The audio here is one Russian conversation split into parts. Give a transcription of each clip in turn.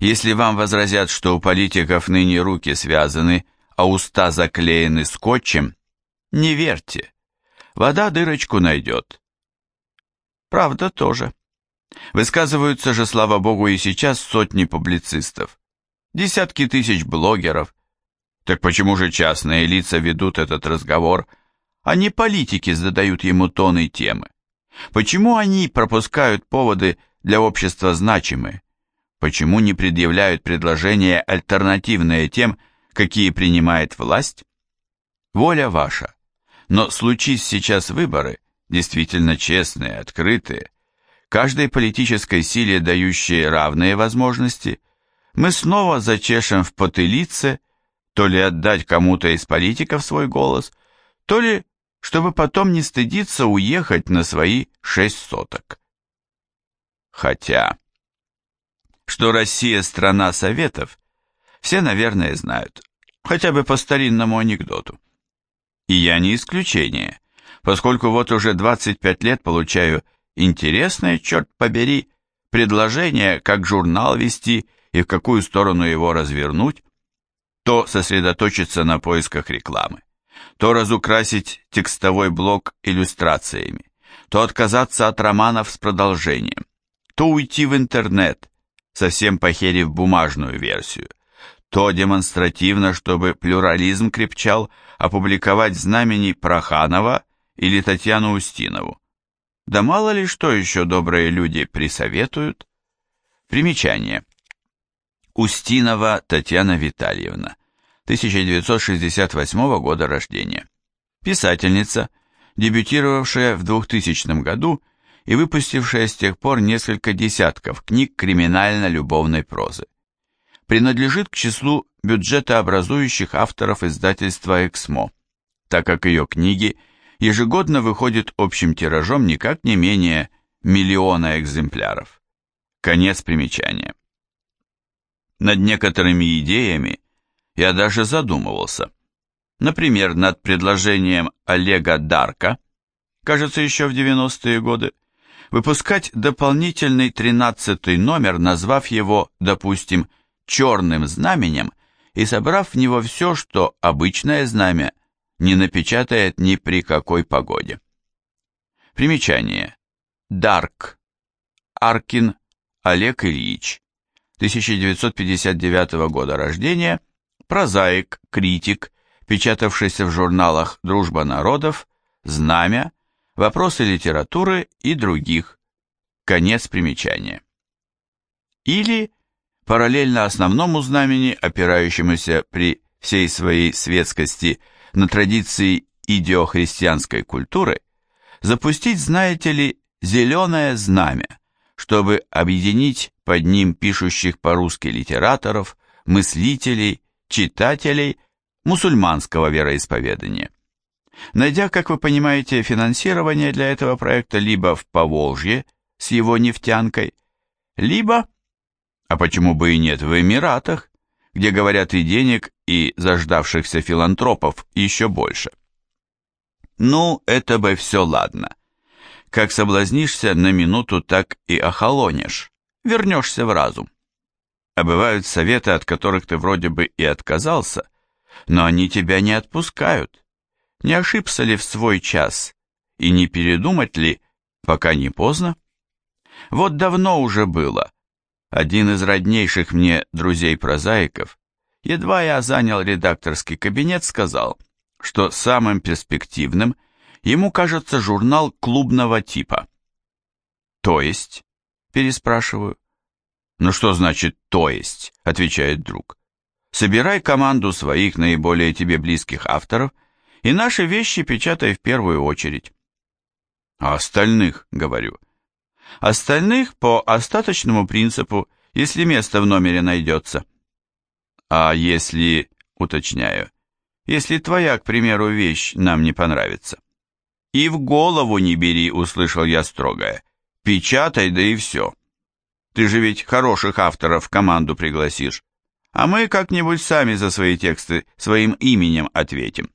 Если вам возразят, что у политиков ныне руки связаны, а уста заклеены скотчем, не верьте. Вода дырочку найдет. Правда тоже. Высказываются же, слава богу, и сейчас сотни публицистов. Десятки тысяч блогеров. Так почему же частные лица ведут этот разговор, а не политики задают ему тон и темы? Почему они пропускают поводы для общества значимые? Почему не предъявляют предложения альтернативные тем, какие принимает власть? Воля ваша. Но случись сейчас выборы, действительно честные, открытые, каждой политической силе дающие равные возможности, мы снова зачешем в потылице, то ли отдать кому-то из политиков свой голос, то ли, чтобы потом не стыдиться уехать на свои шесть соток. Хотя, что Россия страна советов, все, наверное, знают, хотя бы по старинному анекдоту. И я не исключение, поскольку вот уже 25 лет получаю интересное, черт побери, предложение, как журнал вести и в какую сторону его развернуть, то сосредоточиться на поисках рекламы, то разукрасить текстовой блок иллюстрациями, то отказаться от романов с продолжением, то уйти в интернет, совсем похерив бумажную версию, то демонстративно, чтобы плюрализм крепчал, опубликовать знамени Проханова или Татьяну Устинову. Да мало ли что еще добрые люди присоветуют. Примечание. Устинова Татьяна Витальевна, 1968 года рождения. Писательница, дебютировавшая в 2000 году и выпустившая с тех пор несколько десятков книг криминально-любовной прозы принадлежит к числу бюджетообразующих авторов издательства «Эксмо», так как ее книги ежегодно выходят общим тиражом никак не менее миллиона экземпляров. Конец примечания. Над некоторыми идеями я даже задумывался. Например, над предложением Олега Дарка, кажется, еще в 90-е годы, выпускать дополнительный 13 номер, назвав его, допустим, черным знаменем и собрав в него все, что обычное знамя не напечатает ни при какой погоде. Примечание. Дарк. Аркин Олег Ильич. 1959 года рождения. Прозаик, критик, печатавшийся в журналах «Дружба народов», «Знамя», «Вопросы литературы» и других. Конец примечания. Или параллельно основному знамени, опирающемуся при всей своей светскости на традиции идеохристианской культуры, запустить, знаете ли, зеленое знамя, чтобы объединить под ним пишущих по-русски литераторов, мыслителей, читателей мусульманского вероисповедания. Найдя, как вы понимаете, финансирование для этого проекта либо в Поволжье с его нефтянкой, либо а почему бы и нет в Эмиратах, где, говорят, и денег, и заждавшихся филантропов еще больше? Ну, это бы все ладно. Как соблазнишься на минуту, так и охолонешь, вернешься в разум. А бывают советы, от которых ты вроде бы и отказался, но они тебя не отпускают. Не ошибся ли в свой час, и не передумать ли, пока не поздно? Вот давно уже было, один из роднейших мне друзей-прозаиков, едва я занял редакторский кабинет, сказал, что самым перспективным ему кажется журнал клубного типа. «То есть?» – переспрашиваю. «Ну что значит «то есть»?» – отвечает друг. «Собирай команду своих наиболее тебе близких авторов и наши вещи печатай в первую очередь». «А остальных?» – говорю. Остальных по остаточному принципу, если место в номере найдется. А если, уточняю, если твоя, к примеру, вещь нам не понравится? И в голову не бери, услышал я строгое. Печатай, да и все. Ты же ведь хороших авторов в команду пригласишь. А мы как-нибудь сами за свои тексты своим именем ответим.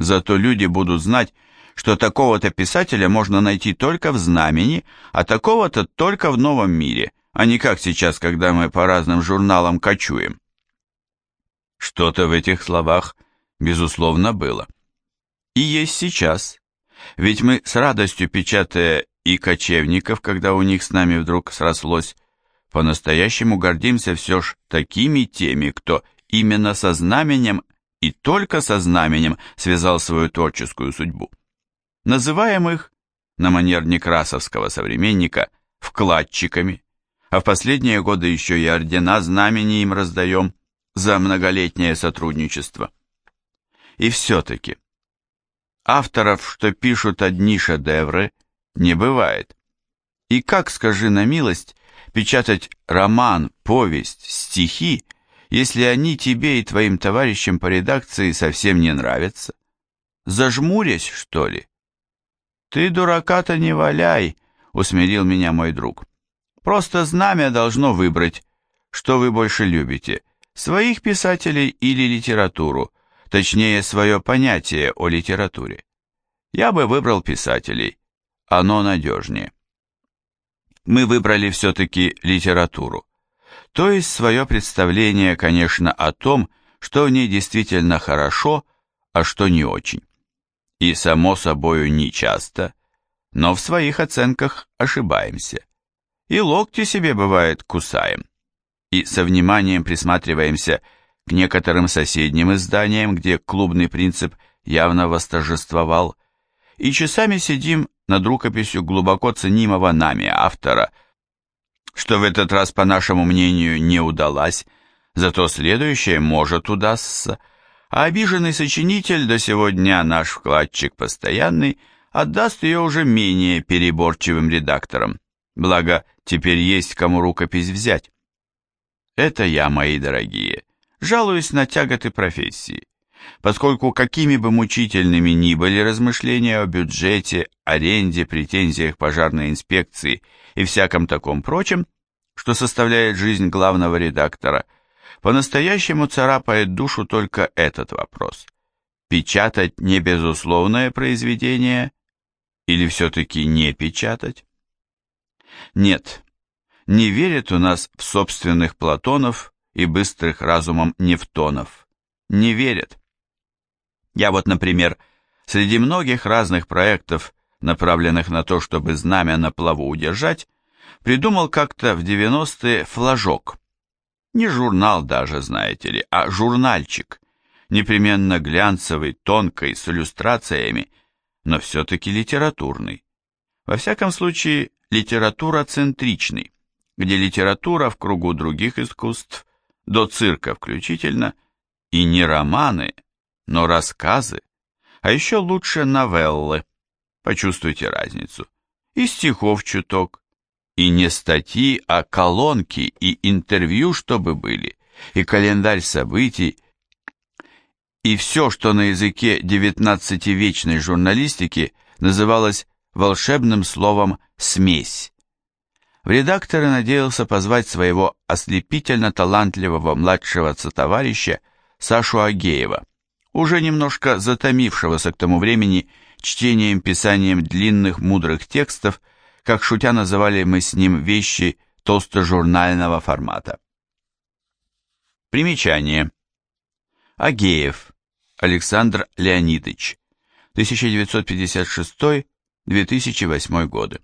Зато люди будут знать, что такого-то писателя можно найти только в знамени, а такого-то только в новом мире, а не как сейчас, когда мы по разным журналам кочуем. Что-то в этих словах, безусловно, было. И есть сейчас. Ведь мы с радостью, печатая и кочевников, когда у них с нами вдруг срослось, по-настоящему гордимся все ж такими теми, кто именно со знаменем и только со знаменем связал свою творческую судьбу. Называем их, на манер некрасовского современника, вкладчиками, а в последние годы еще и ордена знамени им раздаем за многолетнее сотрудничество. И все-таки, авторов, что пишут одни шедевры, не бывает. И как, скажи на милость, печатать роман, повесть, стихи, если они тебе и твоим товарищам по редакции совсем не нравятся? Зажмурясь, что ли? Ты дурака-то не валяй, усмирил меня мой друг. Просто знамя должно выбрать, что вы больше любите, своих писателей или литературу, точнее, свое понятие о литературе. Я бы выбрал писателей, оно надежнее. Мы выбрали все-таки литературу, то есть свое представление, конечно, о том, что в ней действительно хорошо, а что не очень. И, само собою, не часто, но в своих оценках ошибаемся. И локти себе, бывает, кусаем. И со вниманием присматриваемся к некоторым соседним изданиям, где клубный принцип явно восторжествовал, и часами сидим над рукописью глубоко ценимого нами автора, что в этот раз, по нашему мнению, не удалась, зато следующее может удастся, а обиженный сочинитель до сего дня наш вкладчик постоянный отдаст ее уже менее переборчивым редакторам, благо теперь есть кому рукопись взять. Это я, мои дорогие, жалуюсь на тяготы профессии. Поскольку какими бы мучительными ни были размышления о бюджете, аренде, претензиях пожарной инспекции и всяком таком прочем, что составляет жизнь главного редактора, по-настоящему царапает душу только этот вопрос. Печатать не безусловное произведение или все-таки не печатать? Нет, не верит у нас в собственных Платонов и быстрых разумом Нефтонов. Не верят. Я вот, например, среди многих разных проектов, направленных на то, чтобы знамя на плаву удержать, придумал как-то в 90-е флажок. Не журнал даже, знаете ли, а журнальчик, непременно глянцевый, тонкий, с иллюстрациями, но все-таки литературный. Во всяком случае, литература-центричный, где литература в кругу других искусств, до цирка включительно, и не романы, но рассказы, а еще лучше новеллы. Почувствуйте разницу. И стихов чуток, и не статьи, а колонки и интервью, чтобы были, и календарь событий, и все, что на языке девятнадцативечной журналистики называлось волшебным словом «смесь». В редакторы надеялся позвать своего ослепительно талантливого младшего товарища Сашу Агеева, уже немножко затомившегося к тому времени чтением-писанием длинных мудрых текстов, как шутя называли мы с ним вещи толстожурнального формата. Примечание. Агеев Александр Леонидович, 1956-2008 годы.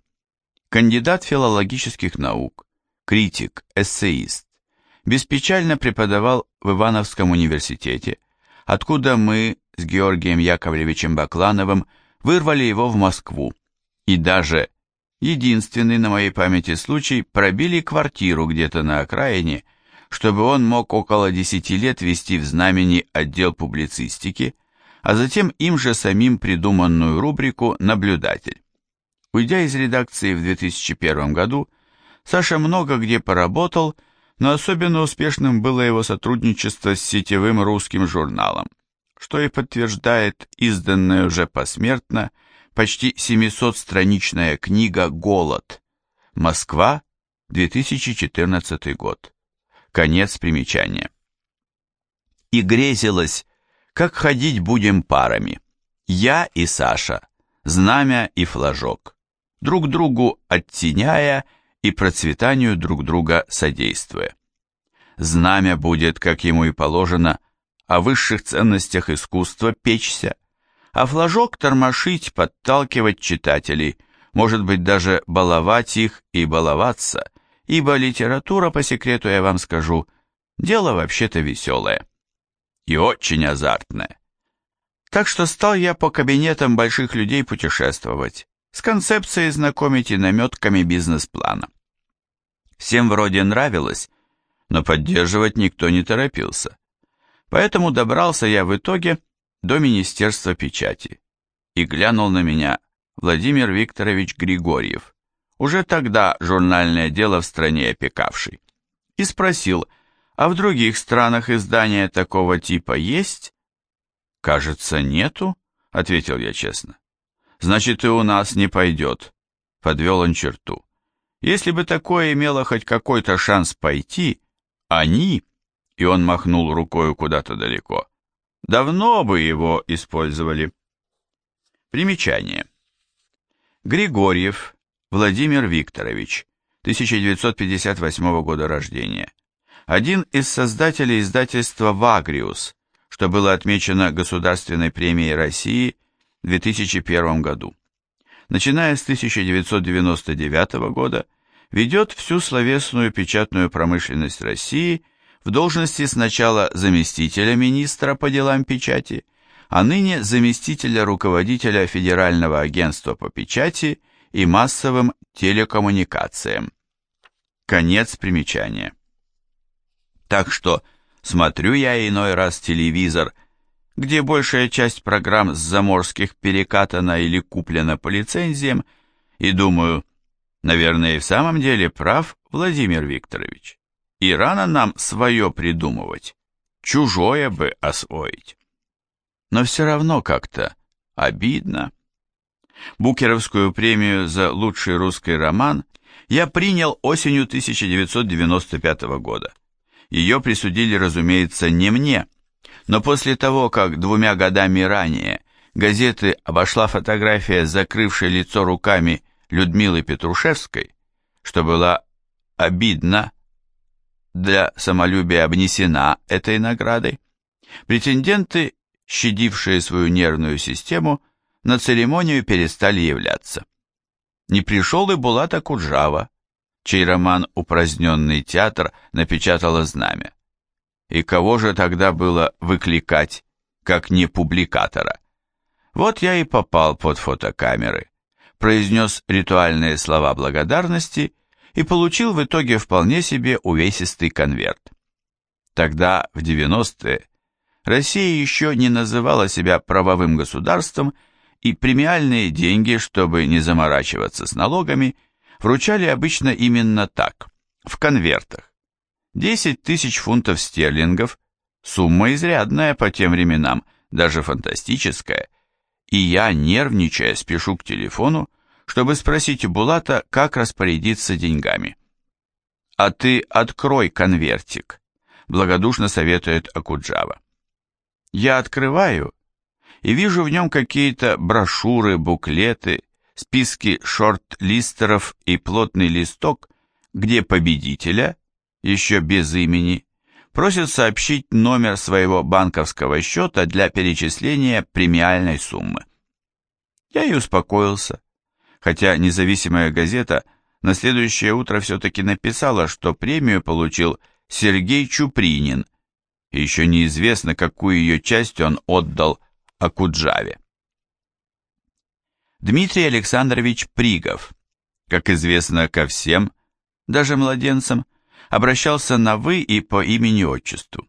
Кандидат филологических наук, критик, эссеист. Беспечально преподавал в Ивановском университете, откуда мы с Георгием Яковлевичем Баклановым вырвали его в Москву и даже, единственный на моей памяти случай, пробили квартиру где-то на окраине, чтобы он мог около десяти лет вести в знамени отдел публицистики, а затем им же самим придуманную рубрику «Наблюдатель». Уйдя из редакции в 2001 году, Саша много где поработал но особенно успешным было его сотрудничество с сетевым русским журналом, что и подтверждает изданная уже посмертно почти 700-страничная книга «Голод. Москва, 2014 год». Конец примечания. И грезилось, как ходить будем парами. Я и Саша, знамя и флажок, друг другу оттеняя и процветанию друг друга содействуя. Знамя будет, как ему и положено, о высших ценностях искусства печься, а флажок тормошить, подталкивать читателей, может быть даже баловать их и баловаться, ибо литература, по секрету я вам скажу, дело вообще-то веселое и очень азартное. Так что стал я по кабинетам больших людей путешествовать, с концепцией знакомить и наметками бизнес-плана. Всем вроде нравилось, но поддерживать никто не торопился. Поэтому добрался я в итоге до Министерства печати. И глянул на меня Владимир Викторович Григорьев, уже тогда журнальное дело в стране опекавший, и спросил, а в других странах издания такого типа есть? Кажется, нету, ответил я честно. Значит, и у нас не пойдет, подвел он черту. Если бы такое имело хоть какой-то шанс пойти, они, и он махнул рукой куда-то далеко, давно бы его использовали. Примечание. Григорьев Владимир Викторович, 1958 года рождения. Один из создателей издательства «Вагриус», что было отмечено Государственной премией России в 2001 году. Начиная с 1999 года ведет всю словесную печатную промышленность России в должности сначала заместителя министра по делам печати, а ныне заместителя руководителя Федерального агентства по печати и массовым телекоммуникациям. Конец примечания. Так что смотрю я иной раз телевизор, где большая часть программ с заморских перекатана или куплена по лицензиям, и думаю, наверное, и в самом деле прав Владимир Викторович. И рано нам свое придумывать, чужое бы освоить. Но все равно как-то обидно. Букеровскую премию за лучший русский роман я принял осенью 1995 года. Ее присудили, разумеется, не мне, но после того, как двумя годами ранее газеты обошла фотография, закрывшей лицо руками Людмилы Петрушевской, что была обидна для самолюбия обнесена этой наградой, претенденты, щадившие свою нервную систему, на церемонию перестали являться. Не пришел и Булата Куджава, чей роман «Упраздненный театр» напечатало знамя. И кого же тогда было выкликать, как не публикатора? Вот я и попал под фотокамеры, произнес ритуальные слова благодарности и получил в итоге вполне себе увесистый конверт. Тогда, в 90-е, Россия еще не называла себя правовым государством, и премиальные деньги, чтобы не заморачиваться с налогами, вручали обычно именно так, в конвертах. 10 тысяч фунтов стерлингов, сумма изрядная по тем временам, даже фантастическая, и я, нервничая, спешу к телефону, чтобы спросить у Булата, как распорядиться деньгами. «А ты открой конвертик», — благодушно советует Акуджава. Я открываю и вижу в нем какие-то брошюры, буклеты, списки шорт-листеров и плотный листок, где победителя, еще без имени, просят сообщить номер своего банковского счета для перечисления премиальной суммы. Я и успокоился, хотя независимая газета на следующее утро все-таки написала, что премию получил Сергей Чупринин, и еще неизвестно, какую ее часть он отдал Акуджаве. Дмитрий Александрович Пригов, как известно ко всем, даже младенцам, обращался на «вы» и по имени-отчеству.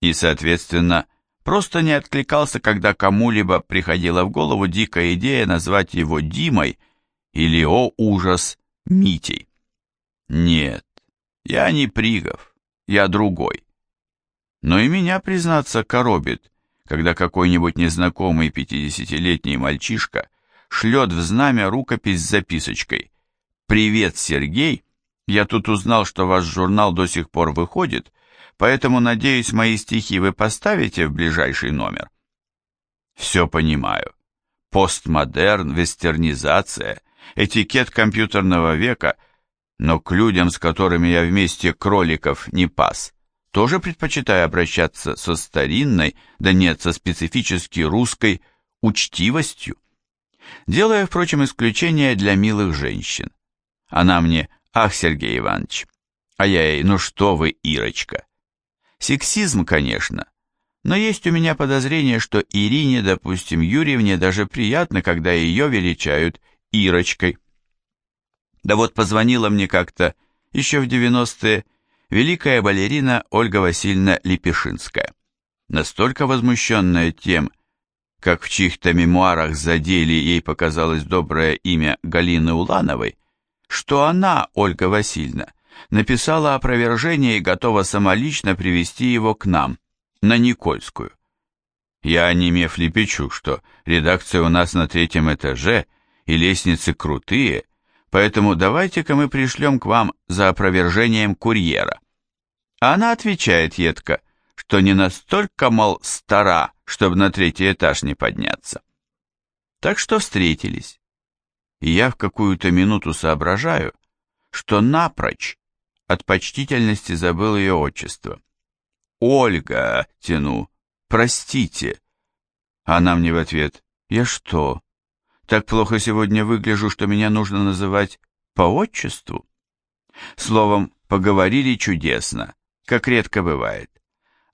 И, соответственно, просто не откликался, когда кому-либо приходила в голову дикая идея назвать его Димой или, о ужас, Митей. Нет, я не Пригов, я другой. Но и меня, признаться, коробит, когда какой-нибудь незнакомый пятидесятилетний мальчишка шлет в знамя рукопись с записочкой «Привет, Сергей! Я тут узнал, что ваш журнал до сих пор выходит, поэтому, надеюсь, мои стихи вы поставите в ближайший номер». Все понимаю. Постмодерн, вестернизация, этикет компьютерного века, но к людям, с которыми я вместе кроликов не пас, тоже предпочитаю обращаться со старинной, да нет, со специфически русской учтивостью. Делая, впрочем, исключение для милых женщин. Она мне, ах, Сергей Иванович, а я ей, ну что вы, Ирочка. Сексизм, конечно, но есть у меня подозрение, что Ирине, допустим, Юрьевне даже приятно, когда ее величают Ирочкой. Да вот позвонила мне как-то еще в 90-е великая балерина Ольга Васильевна Лепешинская, настолько возмущенная тем, как в чьих-то мемуарах задели ей показалось доброе имя Галины Улановой, что она, Ольга Васильевна, написала опровержение и готова самолично привести его к нам, на Никольскую. Я, онемев, лепечу, что редакция у нас на третьем этаже, и лестницы крутые, поэтому давайте-ка мы пришлем к вам за опровержением курьера. А она отвечает едко, что не настолько, мол, стара, чтобы на третий этаж не подняться. Так что встретились. И я в какую-то минуту соображаю, что напрочь от почтительности забыл ее отчество. «Ольга!» — тяну. «Простите!» Она мне в ответ. «Я что, так плохо сегодня выгляжу, что меня нужно называть по отчеству. Словом, поговорили чудесно, как редко бывает.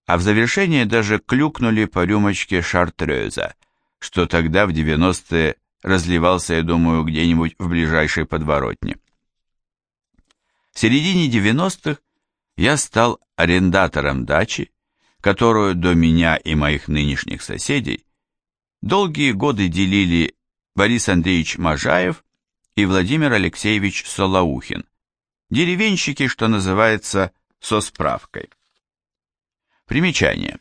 А в завершение даже клюкнули по рюмочке шартреза, что тогда в 90-е разливался, я думаю, где-нибудь в ближайшей подворотне. В середине 90-х я стал арендатором дачи, которую до меня и моих нынешних соседей долгие годы делили Борис Андреевич Можаев и Владимир Алексеевич Солоухин, деревенщики, что называется, со справкой. Примечание.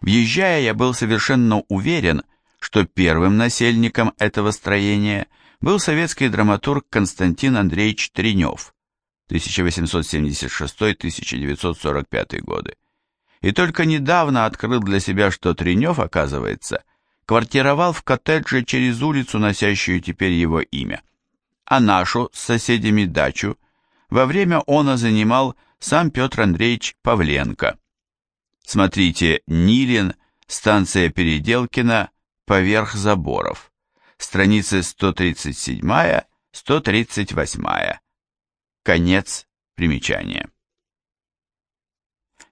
Въезжая, я был совершенно уверен, что первым насельником этого строения был советский драматург Константин Андреевич Тренев, 1876-1945 годы. И только недавно открыл для себя, что Тренев, оказывается, – квартировал в коттедже через улицу, носящую теперь его имя. А нашу с соседями дачу во время она занимал сам Петр Андреевич Павленко. Смотрите Нилин, станция Переделкина, поверх заборов. Страницы 137-138. Конец примечания.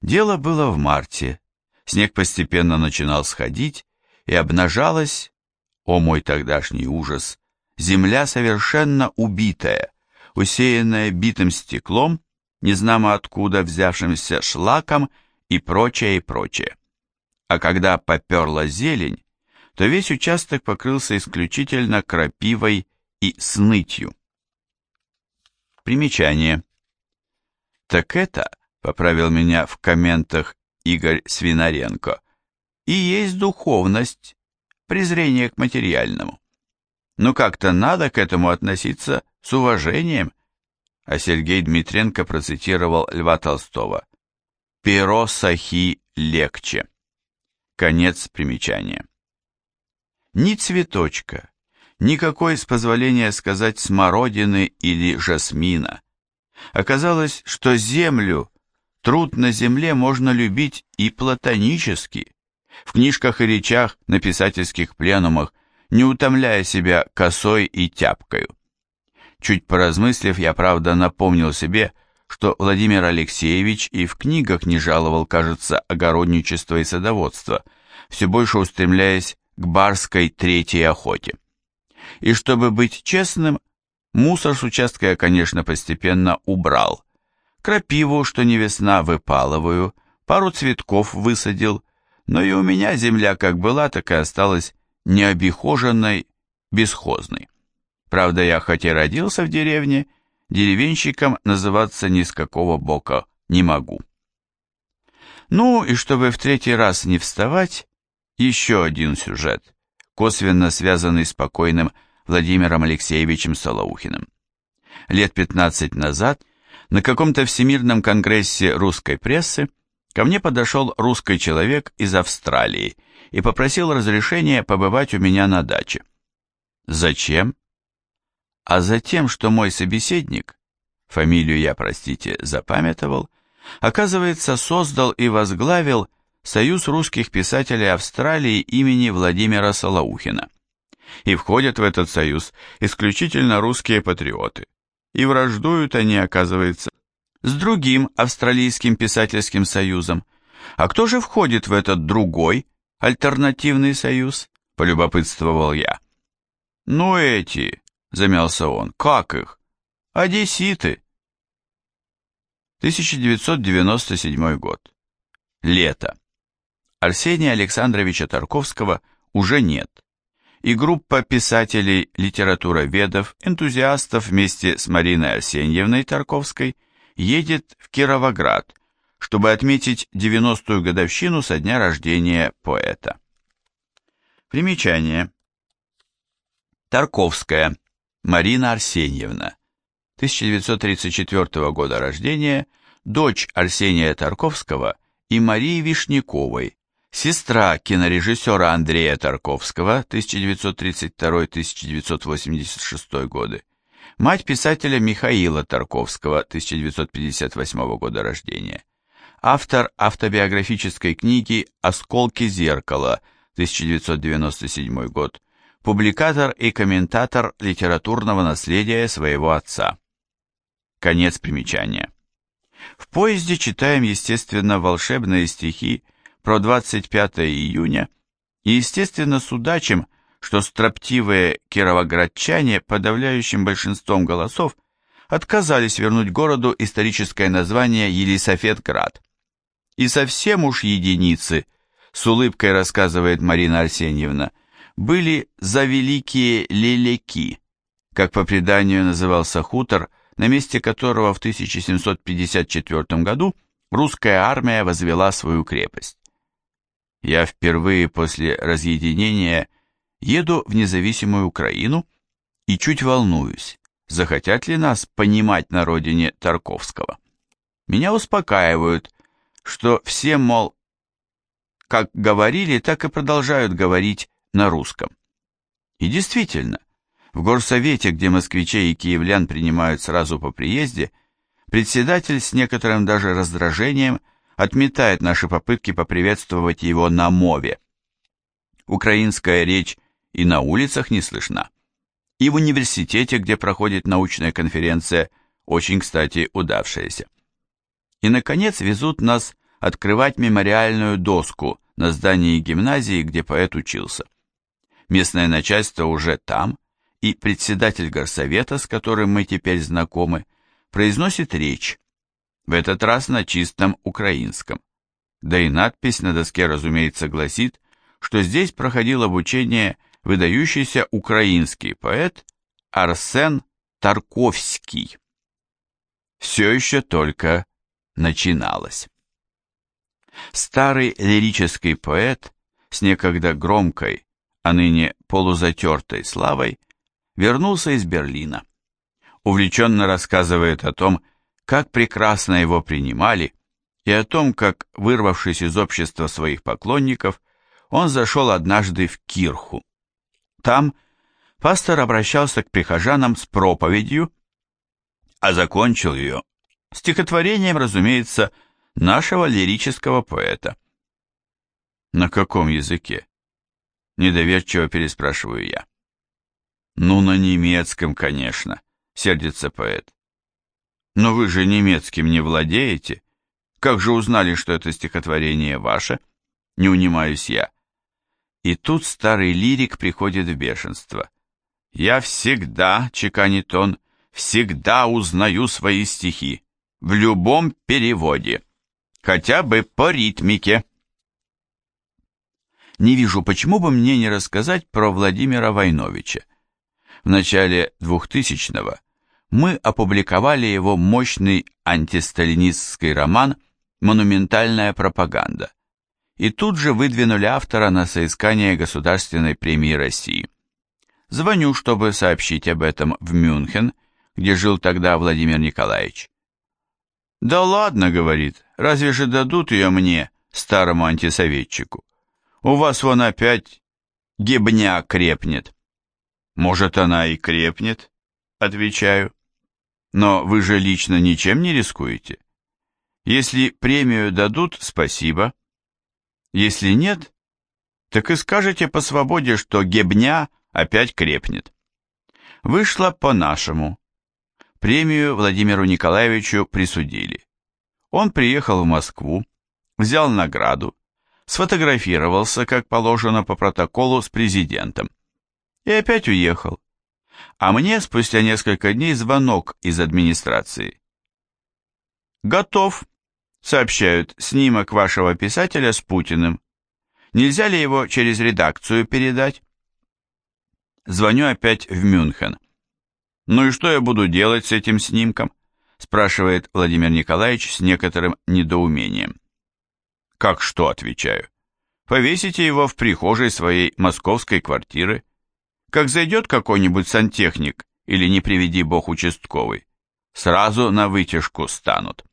Дело было в марте. Снег постепенно начинал сходить, и обнажалась, о мой тогдашний ужас, земля совершенно убитая, усеянная битым стеклом, незнамо откуда взявшимся шлаком и прочее, и прочее. А когда поперла зелень, то весь участок покрылся исключительно крапивой и снытью. Примечание. Так это, поправил меня в комментах Игорь Свинаренко, и есть духовность, презрение к материальному. Но как-то надо к этому относиться с уважением. А Сергей Дмитренко процитировал Льва Толстого. «Перо сахи легче». Конец примечания. Ни цветочка, никакой, с позволения сказать, смородины или жасмина. Оказалось, что землю, труд на земле можно любить и платонически, в книжках и речах на писательских пленумах, не утомляя себя косой и тяпкою. Чуть поразмыслив, я, правда, напомнил себе, что Владимир Алексеевич и в книгах не жаловал, кажется, огородничество и садоводство, все больше устремляясь к барской третьей охоте. И чтобы быть честным, мусор с участка я, конечно, постепенно убрал. Крапиву, что не весна, выпалываю, пару цветков высадил, но и у меня земля как была, так и осталась необихоженной, бесхозной. Правда, я хоть и родился в деревне, деревенщиком называться ни с какого бока не могу. Ну и чтобы в третий раз не вставать, еще один сюжет, косвенно связанный с покойным Владимиром Алексеевичем Солоухиным. Лет 15 назад на каком-то всемирном конгрессе русской прессы Ко мне подошел русский человек из Австралии и попросил разрешения побывать у меня на даче. Зачем? А затем, что мой собеседник, фамилию я, простите, запамятовал, оказывается, создал и возглавил Союз русских писателей Австралии имени Владимира Солоухина. И входят в этот союз исключительно русские патриоты. И враждуют они, оказывается, с другим австралийским писательским союзом. А кто же входит в этот другой, альтернативный союз? Полюбопытствовал я. Ну эти, замялся он, как их? Одесситы. 1997 год. Лето. Арсения Александровича Тарковского уже нет. И группа писателей, литературоведов, энтузиастов вместе с Мариной Арсеньевной Тарковской едет в Кировоград, чтобы отметить 90-ю годовщину со дня рождения поэта. Примечание. Тарковская Марина Арсеньевна, 1934 года рождения, дочь Арсения Тарковского и Марии Вишняковой, сестра кинорежиссера Андрея Тарковского, 1932-1986 годы, мать писателя Михаила Тарковского, 1958 года рождения, автор автобиографической книги «Осколки зеркала», 1997 год, публикатор и комментатор литературного наследия своего отца. Конец примечания. В поезде читаем, естественно, волшебные стихи про 25 июня и, естественно, судачим, что строптивые кировоградчане подавляющим большинством голосов отказались вернуть городу историческое название Елисафетград. И совсем уж единицы, с улыбкой рассказывает Марина Арсеньевна, были за великие лелеки, как по преданию назывался хутор, на месте которого в 1754 году русская армия возвела свою крепость. Я впервые после разъединения еду в независимую Украину и чуть волнуюсь, захотят ли нас понимать на родине Тарковского. Меня успокаивают, что все, мол, как говорили, так и продолжают говорить на русском. И действительно, в горсовете, где москвичей и киевлян принимают сразу по приезде, председатель с некоторым даже раздражением отметает наши попытки поприветствовать его на мове. Украинская речь и на улицах не слышна. И в университете, где проходит научная конференция, очень, кстати, удавшаяся. И, наконец, везут нас открывать мемориальную доску на здании гимназии, где поэт учился. Местное начальство уже там, и председатель горсовета, с которым мы теперь знакомы, произносит речь, в этот раз на чистом украинском. Да и надпись на доске, разумеется, гласит, что здесь проходил обучение выдающийся украинский поэт Арсен Тарковский. Все еще только начиналось. Старый лирический поэт с некогда громкой, а ныне полузатертой славой, вернулся из Берлина. Увлеченно рассказывает о том, как прекрасно его принимали, и о том, как, вырвавшись из общества своих поклонников, он зашел однажды в кирху. Там пастор обращался к прихожанам с проповедью, а закончил ее стихотворением, разумеется, нашего лирического поэта. На каком языке? Недоверчиво переспрашиваю я. Ну, на немецком, конечно, сердится поэт. Но вы же немецким не владеете. Как же узнали, что это стихотворение ваше? Не унимаюсь я. И тут старый лирик приходит в бешенство. Я всегда, чеканит он, всегда узнаю свои стихи. В любом переводе хотя бы по ритмике. Не вижу, почему бы мне не рассказать про Владимира Войновича. В начале 2000-го мы опубликовали его мощный антисталинистский роман «Монументальная пропаганда» и тут же выдвинули автора на соискание Государственной премии России. Звоню, чтобы сообщить об этом в Мюнхен, где жил тогда Владимир Николаевич. «Да ладно», — говорит, — «разве же дадут ее мне, старому антисоветчику? У вас вон опять гебня крепнет». «Может, она и крепнет?» — отвечаю. Но вы же лично ничем не рискуете. Если премию дадут, спасибо. Если нет, так и скажете по свободе, что гебня опять крепнет. Вышло по-нашему. Премию Владимиру Николаевичу присудили. Он приехал в Москву, взял награду, сфотографировался, как положено по протоколу, с президентом. И опять уехал. А мне спустя несколько дней звонок из администрации. «Готов», — сообщают, снимок вашего писателя с Путиным. Нельзя ли его через редакцию передать? Звоню опять в Мюнхен. «Ну и что я буду делать с этим снимком?» спрашивает Владимир Николаевич с некоторым недоумением. «Как что?» отвечаю. «Повесите его в прихожей своей московской квартиры. Как зайдет какой-нибудь сантехник или, не приведи бог, участковый, сразу на вытяжку станут».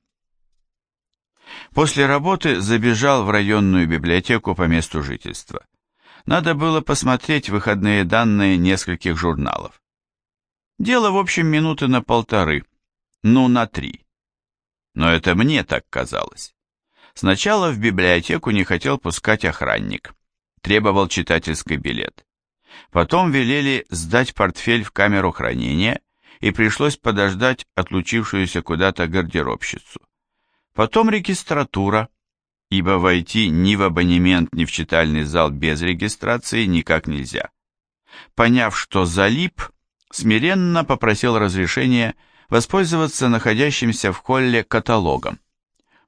После работы забежал в районную библиотеку по месту жительства. Надо было посмотреть выходные данные нескольких журналов. Дело, в общем, минуты на полторы, ну, на три. Но это мне так казалось. Сначала в библиотеку не хотел пускать охранник. Требовал читательский билет. Потом велели сдать портфель в камеру хранения, и пришлось подождать отлучившуюся куда-то гардеробщицу. Потом регистратура, ибо войти ни в абонемент, ни в читальный зал без регистрации никак нельзя. Поняв, что залип, смиренно попросил разрешения воспользоваться находящимся в холле каталогом.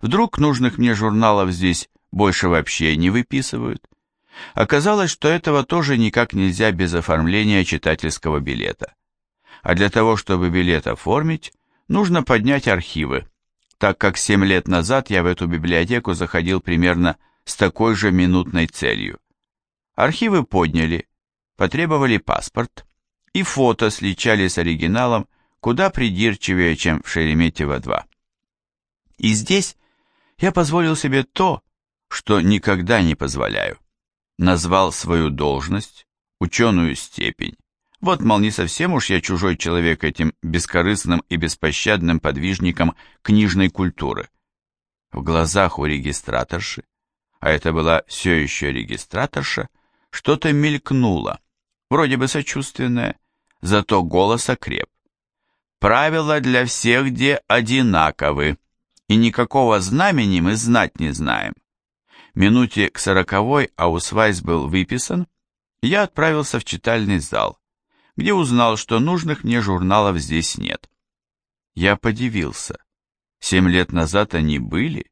Вдруг нужных мне журналов здесь больше вообще не выписывают. Оказалось, что этого тоже никак нельзя без оформления читательского билета. А для того, чтобы билет оформить, нужно поднять архивы, так как 7 лет назад я в эту библиотеку заходил примерно с такой же минутной целью. Архивы подняли, потребовали паспорт, и фото сличали с оригиналом куда придирчивее, чем в Шереметьево-2. И здесь я позволил себе то, что никогда не позволяю. Назвал свою должность, ученую степень. Вот, мол, не совсем уж я чужой человек этим бескорыстным и беспощадным подвижником книжной культуры. В глазах у регистраторши, а это была все еще регистраторша, что-то мелькнуло, вроде бы сочувственное, зато голос окреп. Правила для всех где одинаковы, и никакого знамени мы знать не знаем. Минуте к сороковой Аусвайс был выписан, я отправился в читальный зал, где узнал, что нужных мне журналов здесь нет. Я подивился. Семь лет назад они были,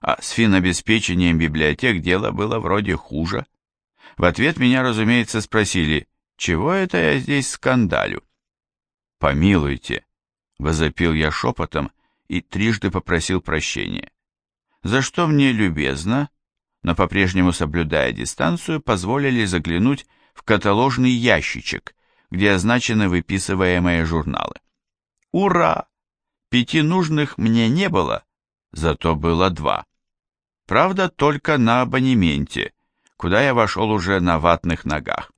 а с финобеспечением библиотек дело было вроде хуже. В ответ меня, разумеется, спросили, чего это я здесь скандалю? Помилуйте, возопил я шепотом и трижды попросил прощения. За что мне любезно, но по-прежнему соблюдая дистанцию, позволили заглянуть в каталожный ящичек, где означены выписываемые журналы. Ура! Пяти нужных мне не было, зато было два. Правда, только на абонементе, куда я вошел уже на ватных ногах.